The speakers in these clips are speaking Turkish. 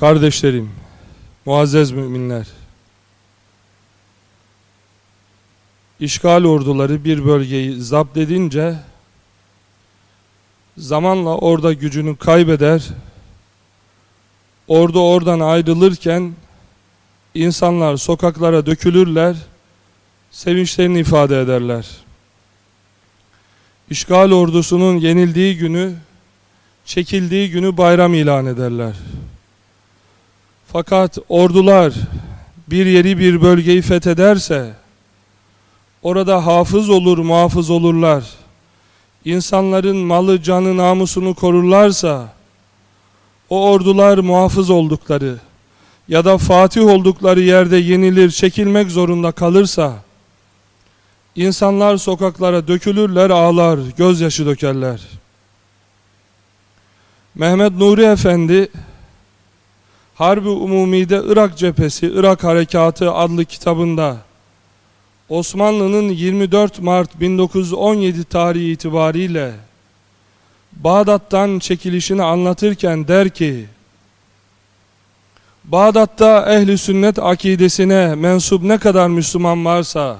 Kardeşlerim, muazzez müminler, işgal orduları bir bölgeyi zapt edince zamanla orada gücünü kaybeder, ordu oradan ayrılırken insanlar sokaklara dökülürler, sevinçlerini ifade ederler. İşgal ordusunun yenildiği günü, çekildiği günü bayram ilan ederler. Fakat ordular bir yeri bir bölgeyi fethederse, orada hafız olur, muhafız olurlar. İnsanların malı, canı, namusunu korurlarsa, o ordular muhafız oldukları ya da fatih oldukları yerde yenilir, çekilmek zorunda kalırsa, insanlar sokaklara dökülürler, ağlar, gözyaşı dökerler. Mehmet Nuri Efendi, Harbi Umumi'de Irak Cephesi, Irak Harekatı adlı kitabında Osmanlı'nın 24 Mart 1917 tarihi itibariyle Bağdat'tan çekilişini anlatırken der ki Bağdat'ta ehli sünnet akidesine mensup ne kadar Müslüman varsa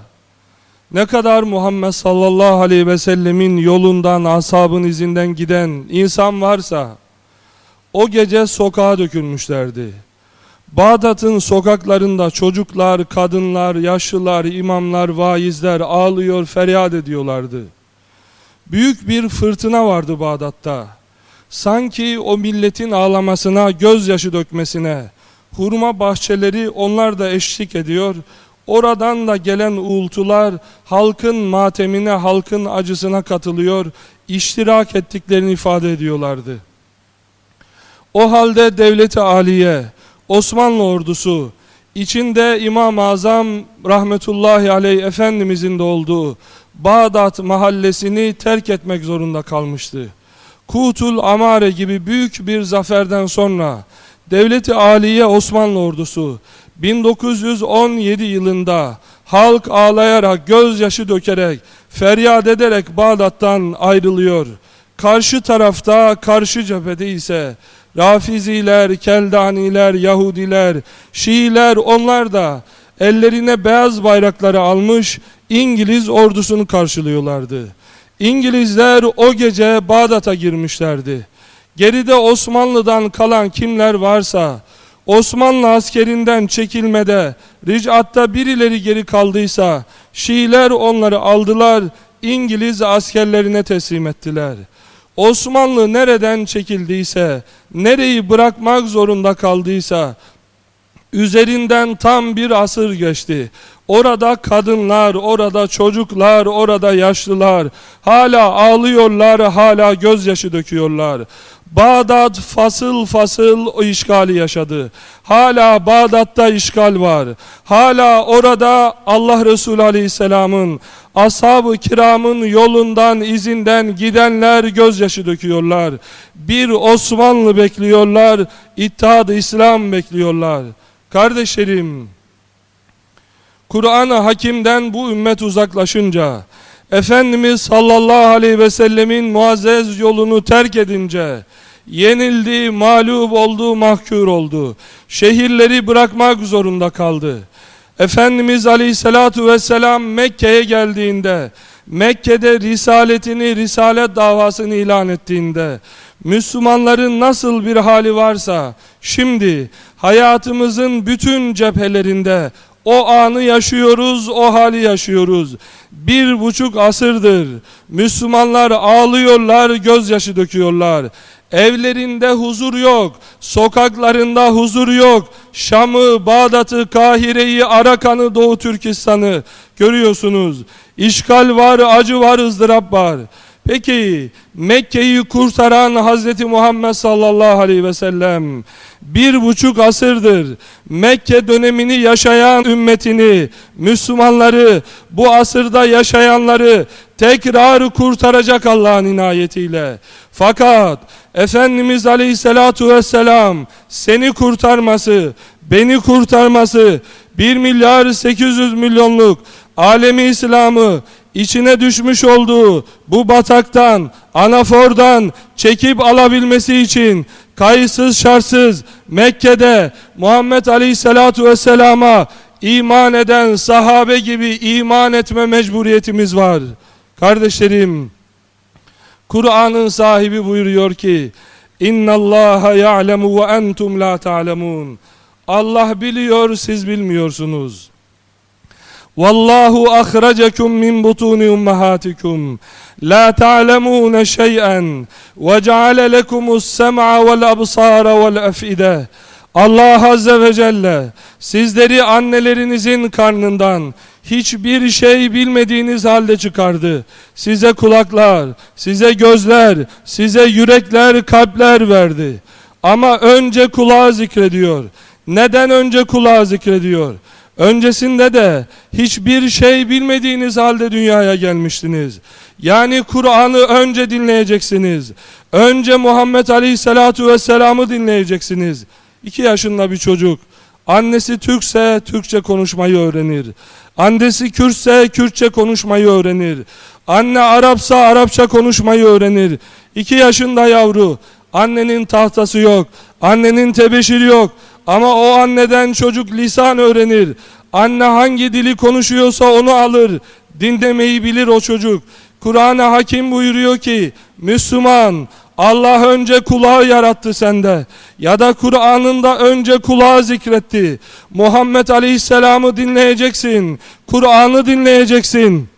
ne kadar Muhammed sallallahu aleyhi ve sellemin yolundan ashabın izinden giden insan varsa o gece sokağa dökülmüşlerdi. Bağdat'ın sokaklarında çocuklar, kadınlar, yaşlılar, imamlar, vaizler ağlıyor, feryat ediyorlardı. Büyük bir fırtına vardı Bağdat'ta. Sanki o milletin ağlamasına, gözyaşı dökmesine, hurma bahçeleri onlar da eşlik ediyor. Oradan da gelen uğultular halkın matemine, halkın acısına katılıyor, iştirak ettiklerini ifade ediyorlardı. O halde devleti aliye, Osmanlı ordusu, içinde İmam-ı Azam rahmetullahi aleyh Efendimizin de olduğu Bağdat mahallesini terk etmek zorunda kalmıştı. Kutul Amare gibi büyük bir zaferden sonra Devleti Aliye Osmanlı ordusu 1917 yılında halk ağlayarak, gözyaşı dökerek, feryat ederek Bağdat'tan ayrılıyor. Karşı tarafta, karşı cephede ise Rafiziler, Keldaniler, Yahudiler, Şiiler onlar da ellerine beyaz bayrakları almış İngiliz ordusunu karşılıyorlardı. İngilizler o gece Bağdat'a girmişlerdi. Geride Osmanlı'dan kalan kimler varsa, Osmanlı askerinden çekilmede, ricatta birileri geri kaldıysa, Şiiler onları aldılar, İngiliz askerlerine teslim ettiler. Osmanlı nereden çekildiyse, nereyi bırakmak zorunda kaldıysa, üzerinden tam bir asır geçti. Orada kadınlar, orada çocuklar, orada yaşlılar hala ağlıyorlar, hala gözyaşı döküyorlar. Bağdat fasıl fasıl o işgali yaşadı. Hala Bağdat'ta işgal var. Hala orada Allah Resulü Aleyhisselam'ın, ashab-ı kiramın yolundan, izinden gidenler gözyaşı döküyorlar. Bir Osmanlı bekliyorlar, İttihad-ı İslam bekliyorlar. Kardeşlerim, Kur'an-ı Hakim'den bu ümmet uzaklaşınca, Efendimiz sallallahu aleyhi ve sellemin muazzez yolunu terk edince, yenildi, mağlup oldu, mahkur oldu. Şehirleri bırakmak zorunda kaldı. Efendimiz aleyhissalatu vesselam Mekke'ye geldiğinde, Mekke'de risaletini, risalet davasını ilan ettiğinde, Müslümanların nasıl bir hali varsa, şimdi hayatımızın bütün cephelerinde o anı yaşıyoruz, o hali yaşıyoruz. Bir buçuk asırdır Müslümanlar ağlıyorlar, gözyaşı döküyorlar. Evlerinde huzur yok, sokaklarında huzur yok. Şam'ı, Bağdat'ı, Kahire'yi, Arakan'ı, Doğu Türkistan'ı görüyorsunuz. İşgal var, acı var, ızdırap var. Peki Mekke'yi kurtaran Hazreti Muhammed sallallahu aleyhi ve sellem bir buçuk asırdır Mekke dönemini yaşayan ümmetini, Müslümanları, bu asırda yaşayanları tekrar kurtaracak Allah'ın inayetiyle. Fakat Efendimiz Aleyhisselatu Vesselam seni kurtarması, beni kurtarması 1 milyar 800 milyonluk alemi İslam'ı içine düşmüş olduğu bu bataktan, anafordan çekip alabilmesi için kayıtsız şartsız Mekke'de Muhammed Aleyhisselatu Vesselam'a iman eden sahabe gibi iman etme mecburiyetimiz var. Kardeşlerim, Kur'an'ın sahibi buyuruyor ki, Allah ya'lemu ve entum la ta'lemun. Allah biliyor, siz bilmiyorsunuz. Vallahu akhrajakum min butuni ummahatikum la ta'lemun şey'en ve ceale lekumus sem'a vel absara vel af'ide. Allah azze ve celle sizleri annelerinizin karnından hiçbir şey bilmediğiniz halde çıkardı. Size kulaklar, size gözler, size yürekler, kalpler verdi. Ama önce kulağı zikrediyor. Neden önce kulağı zikrediyor? Öncesinde de hiçbir şey bilmediğiniz halde dünyaya gelmiştiniz. Yani Kur'an'ı önce dinleyeceksiniz. Önce Muhammed Aleyhisselatu Vesselam'ı dinleyeceksiniz. İki yaşında bir çocuk. Annesi Türkse Türkçe konuşmayı öğrenir. Annesi Kürtse Kürtçe konuşmayı öğrenir. Anne Arapsa Arapça konuşmayı öğrenir. İki yaşında yavru. Annenin tahtası yok. Annenin tebeşiri yok. Ama o anneden çocuk lisan öğrenir. Anne hangi dili konuşuyorsa onu alır. Dinlemeyi bilir o çocuk. Kur'an-ı Hakim buyuruyor ki Müslüman Allah önce kulağı yarattı sende. Ya da Kur'an'ında önce kulağı zikretti. Muhammed Aleyhisselam'ı dinleyeceksin. Kur'an'ı dinleyeceksin.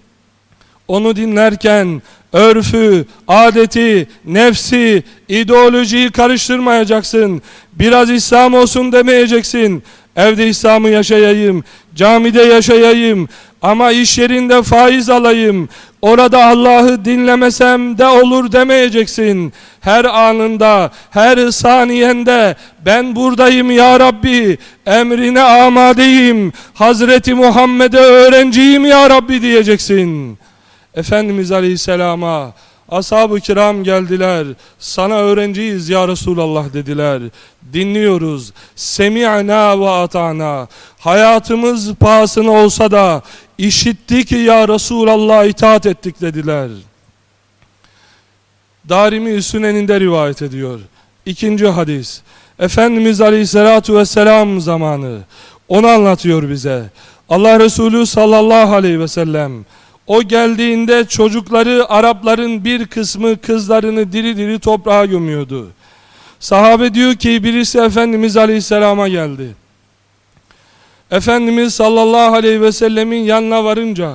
Onu dinlerken örfü, adeti, nefsi, ideolojiyi karıştırmayacaksın. Biraz İslam olsun demeyeceksin. Evde İslam'ı yaşayayım, camide yaşayayım ama iş yerinde faiz alayım. Orada Allah'ı dinlemesem de olur demeyeceksin. Her anında, her saniyende ben buradayım ya Rabbi, emrine amadeyim. Hazreti Muhammed'e öğrenciyim ya Rabbi diyeceksin. Efendimiz Aleyhisselam'a ashab-ı kiram geldiler. Sana öğrenciyiz ya Resulallah dediler. Dinliyoruz. Semi'na ve ata'na. Hayatımız pahasına olsa da işittik ya Resulallah itaat ettik dediler. Darimi Sünen'inde rivayet ediyor. İkinci hadis. Efendimiz Aleyhisselatü Vesselam zamanı. Onu anlatıyor bize. Allah Resulü sallallahu aleyhi ve sellem o geldiğinde çocukları Arapların bir kısmı kızlarını diri diri toprağa gömüyordu. Sahabe diyor ki birisi Efendimiz Aleyhisselam'a geldi. Efendimiz sallallahu aleyhi ve sellemin yanına varınca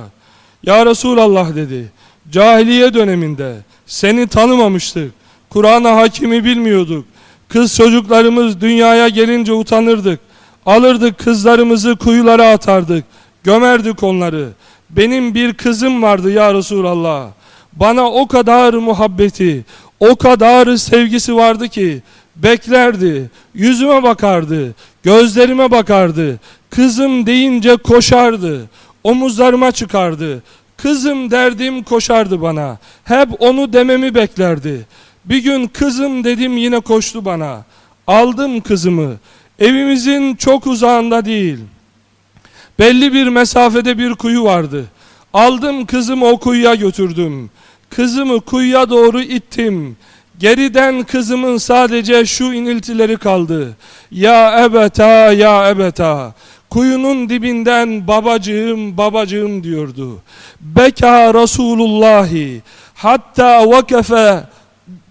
Ya Resulallah dedi. Cahiliye döneminde seni tanımamıştık. Kur'an'a hakimi bilmiyorduk. Kız çocuklarımız dünyaya gelince utanırdık. Alırdık kızlarımızı kuyulara atardık. Gömerdik onları. Benim bir kızım vardı ya Resulallah. Bana o kadar muhabbeti, o kadar sevgisi vardı ki beklerdi, yüzüme bakardı, gözlerime bakardı. Kızım deyince koşardı, omuzlarıma çıkardı. Kızım derdim koşardı bana. Hep onu dememi beklerdi. Bir gün kızım dedim yine koştu bana. Aldım kızımı. Evimizin çok uzağında değil. Belli bir mesafede bir kuyu vardı. Aldım kızımı o kuyuya götürdüm. Kızımı kuyuya doğru ittim. Geriden kızımın sadece şu iniltileri kaldı. Ya ebeta ya ebeta. Kuyunun dibinden babacığım babacığım diyordu. Beka Resulullahi hatta vakefe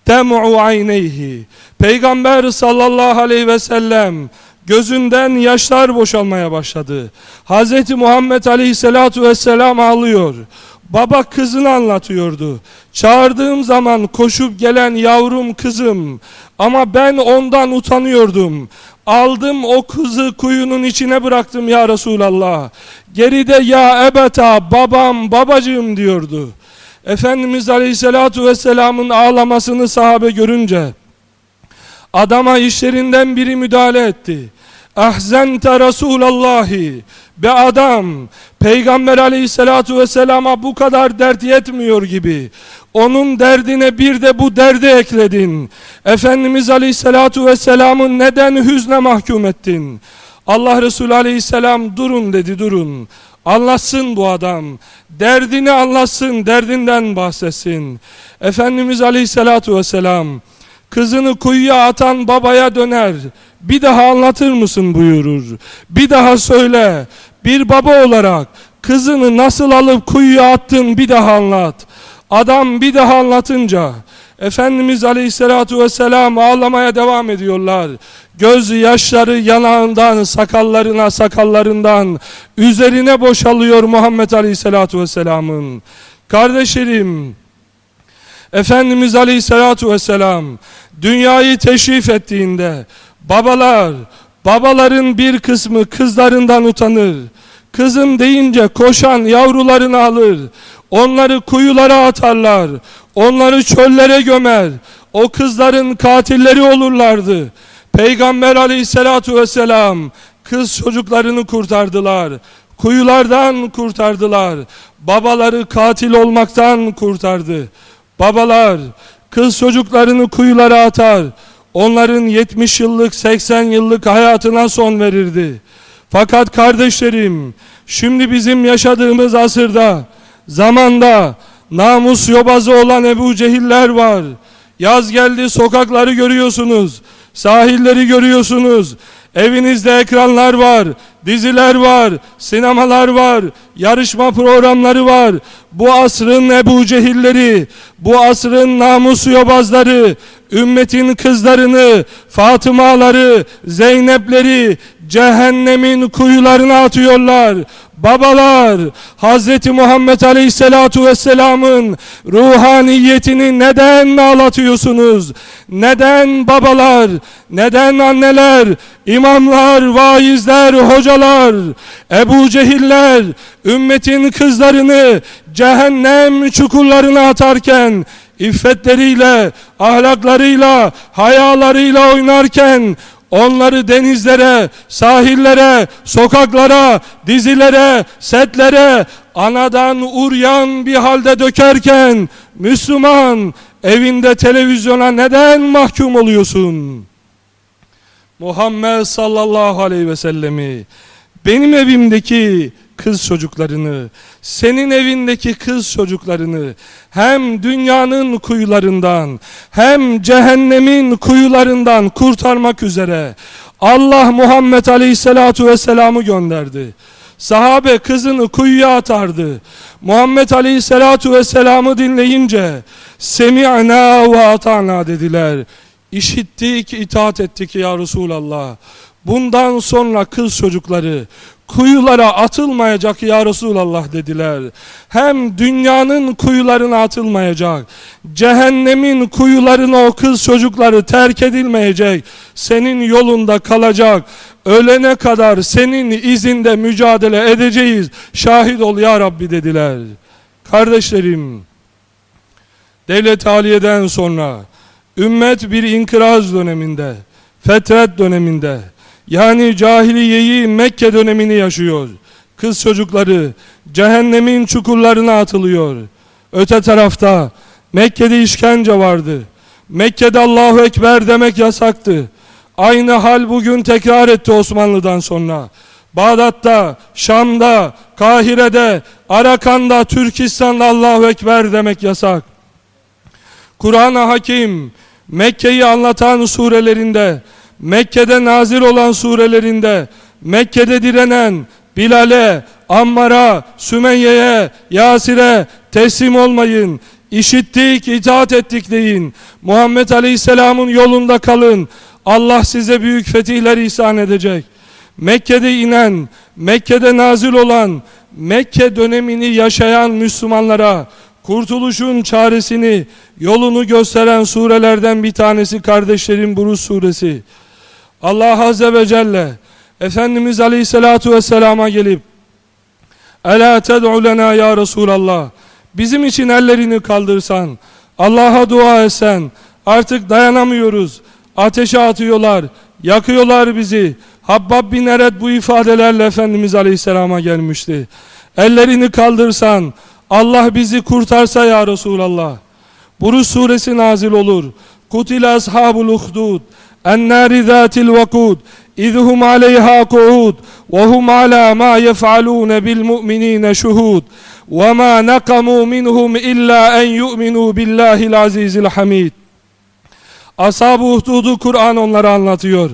dem'u ayneyhi. Peygamber sallallahu aleyhi ve sellem Gözünden yaşlar boşalmaya başladı. Hz. Muhammed Aleyhisselatu Vesselam ağlıyor. Baba kızını anlatıyordu. Çağırdığım zaman koşup gelen yavrum kızım. Ama ben ondan utanıyordum. Aldım o kızı kuyunun içine bıraktım ya Resulallah. Geride ya ebeta babam babacığım diyordu. Efendimiz Aleyhisselatu Vesselam'ın ağlamasını sahabe görünce adama işlerinden biri müdahale etti. Ahzente Resulallahi be adam Peygamber aleyhissalatu vesselama bu kadar dert yetmiyor gibi onun derdine bir de bu derdi ekledin. Efendimiz aleyhissalatu vesselamın neden hüzne mahkum ettin? Allah Resulü aleyhisselam durun dedi durun. Anlatsın bu adam. Derdini anlatsın derdinden bahsetsin. Efendimiz aleyhissalatu vesselam kızını kuyuya atan babaya döner. Bir daha anlatır mısın buyurur. Bir daha söyle. Bir baba olarak kızını nasıl alıp kuyuya attın bir daha anlat. Adam bir daha anlatınca Efendimiz Aleyhisselatü Vesselam ağlamaya devam ediyorlar. Göz yaşları yanağından, sakallarına, sakallarından üzerine boşalıyor Muhammed Aleyhisselatü Vesselam'ın. Kardeşlerim, Efendimiz Aleyhisselatü Vesselam dünyayı teşrif ettiğinde babalar, babaların bir kısmı kızlarından utanır. Kızım deyince koşan yavrularını alır. Onları kuyulara atarlar. Onları çöllere gömer. O kızların katilleri olurlardı. Peygamber aleyhissalatu vesselam kız çocuklarını kurtardılar. Kuyulardan kurtardılar. Babaları katil olmaktan kurtardı. Babalar kız çocuklarını kuyulara atar. Onların 70 yıllık 80 yıllık hayatına son verirdi. Fakat kardeşlerim şimdi bizim yaşadığımız asırda zamanda namus yobazı olan Ebu Cehiller var. Yaz geldi sokakları görüyorsunuz. Sahilleri görüyorsunuz. Evinizde ekranlar var, diziler var, sinemalar var, yarışma programları var. Bu asrın Ebu Cehilleri, bu asrın namus yobazları, ümmetin kızlarını, Fatımaları, Zeynepleri cehennemin kuyularına atıyorlar. Babalar Hz. Muhammed Aleyhisselatu Vesselam'ın ruhaniyetini neden ağlatıyorsunuz? Neden babalar, neden anneler, imamlar, vaizler, hocalar, Ebu Cehiller, ümmetin kızlarını cehennem çukurlarına atarken, iffetleriyle, ahlaklarıyla, hayalarıyla oynarken, Onları denizlere, sahillere, sokaklara, dizilere, setlere anadan uryan bir halde dökerken Müslüman evinde televizyona neden mahkum oluyorsun? Muhammed sallallahu aleyhi ve sellemi benim evimdeki kız çocuklarını, senin evindeki kız çocuklarını hem dünyanın kuyularından hem cehennemin kuyularından kurtarmak üzere Allah Muhammed Aleyhisselatu Vesselam'ı gönderdi. Sahabe kızını kuyuya atardı. Muhammed Aleyhisselatu Vesselam'ı dinleyince Semi'na ve atana dediler. İşittik, itaat ettik ya Resulallah. Bundan sonra kız çocukları kuyulara atılmayacak ya Resulallah dediler. Hem dünyanın kuyularına atılmayacak, cehennemin kuyularına o kız çocukları terk edilmeyecek, senin yolunda kalacak, ölene kadar senin izinde mücadele edeceğiz, şahit ol ya Rabbi dediler. Kardeşlerim, devlet haliyeden sonra, ümmet bir inkıraz döneminde, fetret döneminde, yani cahiliyeyi Mekke dönemini yaşıyor. Kız çocukları cehennemin çukurlarına atılıyor. Öte tarafta Mekke'de işkence vardı. Mekke'de Allahu Ekber demek yasaktı. Aynı hal bugün tekrar etti Osmanlı'dan sonra. Bağdat'ta, Şam'da, Kahire'de, Arakan'da, Türkistan'da Allahu Ekber demek yasak. Kur'an-ı Hakim Mekke'yi anlatan surelerinde Mekke'de nazil olan surelerinde Mekke'de direnen Bilal'e, Ammar'a, Sümeyye'ye, Yasir'e teslim olmayın. İşittik, itaat ettik deyin. Muhammed Aleyhisselam'ın yolunda kalın. Allah size büyük fetihler ihsan edecek. Mekke'de inen, Mekke'de nazil olan, Mekke dönemini yaşayan Müslümanlara kurtuluşun çaresini, yolunu gösteren surelerden bir tanesi kardeşlerim Buruz suresi. Allah Azze ve Celle Efendimiz Aleyhisselatu Vesselam'a gelip Ela ted'u lena ya Resulallah Bizim için ellerini kaldırsan Allah'a dua etsen Artık dayanamıyoruz Ateşe atıyorlar Yakıyorlar bizi. Habbab bin Eret bu ifadelerle Efendimiz Aleyhisselam'a gelmişti. Ellerini kaldırsan Allah bizi kurtarsa ya Resulallah. Buruz suresi nazil olur. Kutil ashabul uhdud النار ذات الوقود إذ هم عليها قعود وهم على ما يفعلون بالمؤمنين شهود وما نقموا منهم إلا أن يؤمنوا بالله العزيز الحميد Ashab-ı Uhdud'u Kur'an onlara anlatıyor.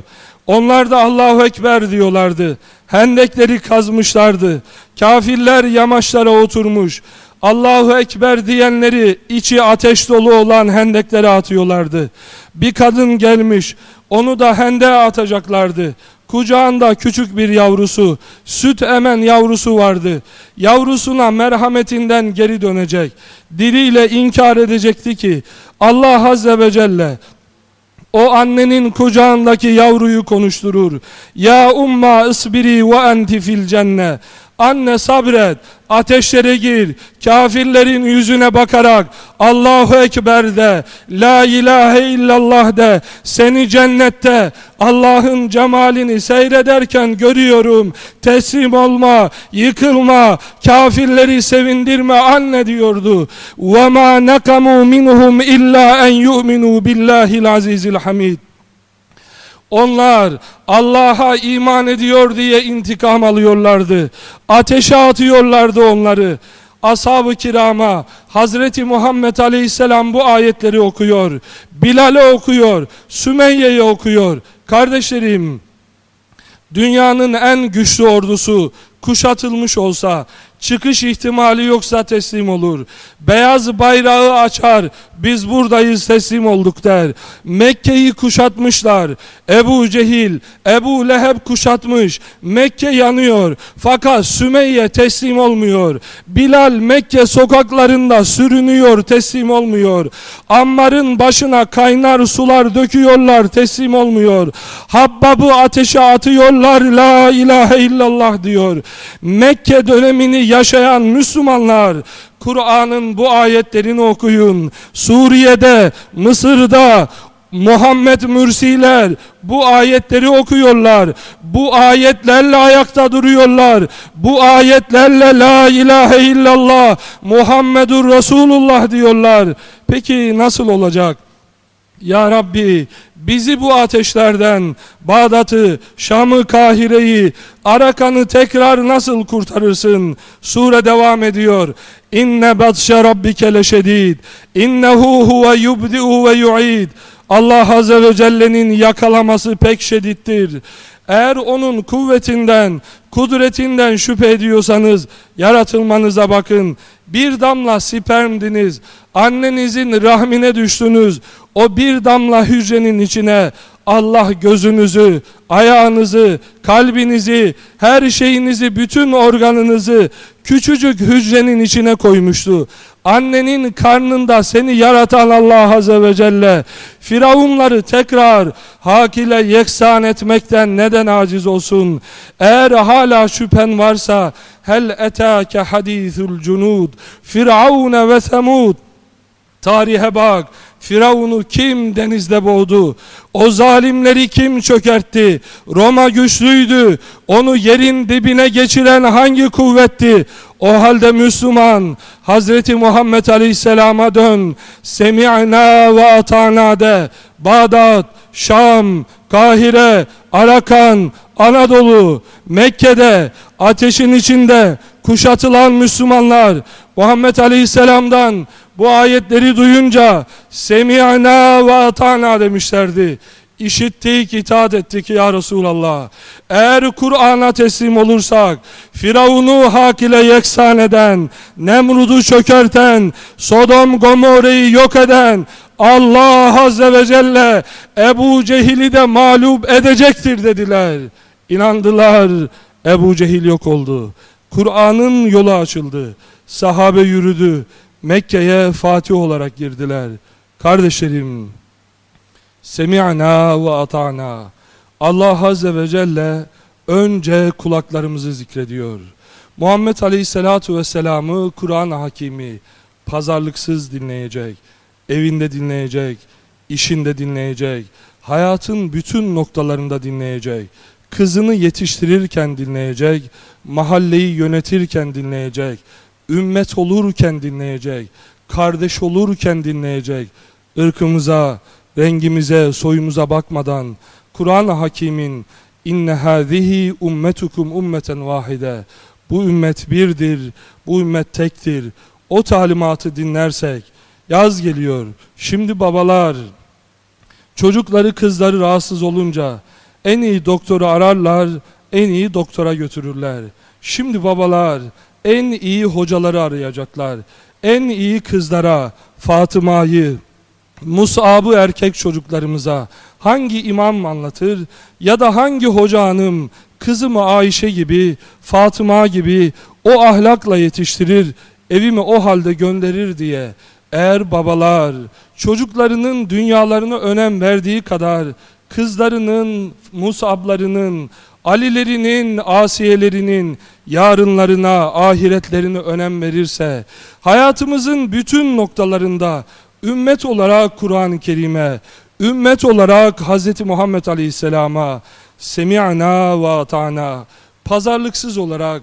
Onlar da Allahu Ekber diyorlardı. Hendekleri kazmışlardı. Kafirler yamaçlara oturmuş. Allahu Ekber diyenleri içi ateş dolu olan hendeklere atıyorlardı. Bir kadın gelmiş onu da hendeğe atacaklardı. Kucağında küçük bir yavrusu, süt emen yavrusu vardı. Yavrusuna merhametinden geri dönecek. Diliyle inkar edecekti ki Allah Azze ve Celle o annenin kucağındaki yavruyu konuşturur. Ya umma ısbiri ve enti fil cenne. Anne sabret, ateşlere gir, kafirlerin yüzüne bakarak Allahu Ekber de, La ilahe illallah de, seni cennette Allah'ın cemalini seyrederken görüyorum. Teslim olma, yıkılma, kafirleri sevindirme anne diyordu. وَمَا نَقَمُوا مِنْهُمْ اِلَّا اَنْ يُؤْمِنُوا بِاللّٰهِ الْعَزِيزِ الْحَمِيدِ onlar Allah'a iman ediyor diye intikam alıyorlardı. Ateşe atıyorlardı onları. Ashab-ı kirama Hazreti Muhammed Aleyhisselam bu ayetleri okuyor. Bilal'e okuyor. Sümeyye'ye okuyor. Kardeşlerim dünyanın en güçlü ordusu kuşatılmış olsa Çıkış ihtimali yoksa teslim olur. Beyaz bayrağı açar. Biz buradayız teslim olduk der. Mekke'yi kuşatmışlar. Ebu Cehil, Ebu Leheb kuşatmış. Mekke yanıyor. Fakat Sümeyye teslim olmuyor. Bilal Mekke sokaklarında sürünüyor teslim olmuyor. Ammar'ın başına kaynar sular döküyorlar teslim olmuyor. Habbab'ı ateşe atıyorlar la ilahe illallah diyor. Mekke dönemini yaşayan Müslümanlar Kur'an'ın bu ayetlerini okuyun. Suriye'de, Mısır'da, Muhammed Mürsiler bu ayetleri okuyorlar. Bu ayetlerle ayakta duruyorlar. Bu ayetlerle la ilahe illallah Muhammedur Resulullah diyorlar. Peki nasıl olacak? Ya Rabbi bizi bu ateşlerden Bağdat'ı, Şam'ı, Kahire'yi, Arakan'ı tekrar nasıl kurtarırsın? Sure devam ediyor. İnne batşe rabbike leşedid. İnnehu huve yubdi'u ve yu'id. Allah Azze ve Celle'nin yakalaması pek şedittir. Eğer onun kuvvetinden, kudretinden şüphe ediyorsanız yaratılmanıza bakın. Bir damla spermdiniz, annenizin rahmine düştünüz. O bir damla hücrenin içine Allah gözünüzü, ayağınızı, kalbinizi, her şeyinizi, bütün organınızı küçücük hücrenin içine koymuştu. Annenin karnında seni yaratan Allah Azze ve Celle Firavunları tekrar hak ile yeksan etmekten neden aciz olsun? Eğer hala şüphen varsa hel etâke hadîthul cunud Firavun ve semud Tarihe bak Firavun'u kim denizde boğdu? O zalimleri kim çökertti? Roma güçlüydü. Onu yerin dibine geçiren hangi kuvvetti? O halde Müslüman Hazreti Muhammed Aleyhisselam'a dön. Semi'na ve atana de. Bağdat, Şam, Kahire, Arakan, Anadolu, Mekke'de, ateşin içinde kuşatılan Müslümanlar Muhammed Aleyhisselam'dan bu ayetleri duyunca semi'na ve atana demişlerdi. İşittik, itaat ettik ya Resulallah. Eğer Kur'an'a teslim olursak, Firavun'u hak ile yeksan eden, Nemrud'u çökerten, Sodom Gomorre'yi yok eden, Allah Azze ve Celle Ebu Cehil'i de mağlup edecektir dediler. İnandılar, Ebu Cehil yok oldu. Kur'an'ın yolu açıldı. Sahabe yürüdü. Mekke'ye Fatih olarak girdiler. Kardeşlerim, Semi'na ve ata'na. Allah Azze ve Celle önce kulaklarımızı zikrediyor. Muhammed Aleyhisselatu Vesselam'ı Kur'an hakimi pazarlıksız dinleyecek, evinde dinleyecek, işinde dinleyecek, hayatın bütün noktalarında dinleyecek, kızını yetiştirirken dinleyecek, mahalleyi yönetirken dinleyecek, ümmet olurken dinleyecek, kardeş olurken dinleyecek, ırkımıza, rengimize, soyumuza bakmadan Kur'an-ı Hakim'in inne hâzihi ummetukum ummeten vahide bu ümmet birdir, bu ümmet tektir. O talimatı dinlersek yaz geliyor. Şimdi babalar Çocukları kızları rahatsız olunca en iyi doktoru ararlar, en iyi doktora götürürler. Şimdi babalar en iyi hocaları arayacaklar. En iyi kızlara Fatıma'yı, Musab'ı erkek çocuklarımıza hangi imam anlatır ya da hangi hoca hanım kızımı Ayşe gibi, Fatıma gibi o ahlakla yetiştirir, evimi o halde gönderir diye eğer babalar çocuklarının dünyalarına önem verdiği kadar kızlarının, Musablarının, Alilerinin, Asiyelerinin yarınlarına, ahiretlerine önem verirse, hayatımızın bütün noktalarında ümmet olarak Kur'an-ı Kerim'e, ümmet olarak Hz. Muhammed Aleyhisselam'a, semi'na ve ata'na, pazarlıksız olarak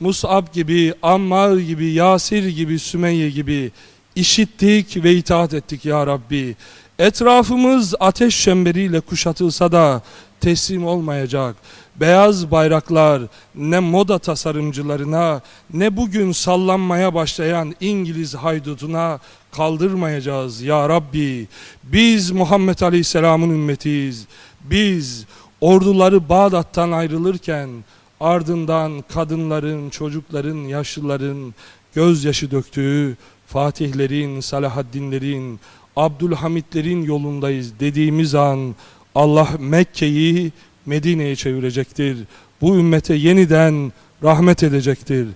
Mus'ab gibi, Ammar gibi, Yasir gibi, Sümeyye gibi işittik ve itaat ettik ya Rabbi. Etrafımız ateş çemberiyle kuşatılsa da teslim olmayacak. Beyaz bayraklar ne moda tasarımcılarına ne bugün sallanmaya başlayan İngiliz haydutuna kaldırmayacağız ya Rabbi. Biz Muhammed Aleyhisselam'ın ümmetiyiz. Biz orduları Bağdat'tan ayrılırken ardından kadınların, çocukların, yaşlıların gözyaşı döktüğü Fatihlerin, Salahaddinlerin, Abdülhamitlerin yolundayız dediğimiz an Allah Mekke'yi Medine'ye çevirecektir. Bu ümmete yeniden rahmet edecektir.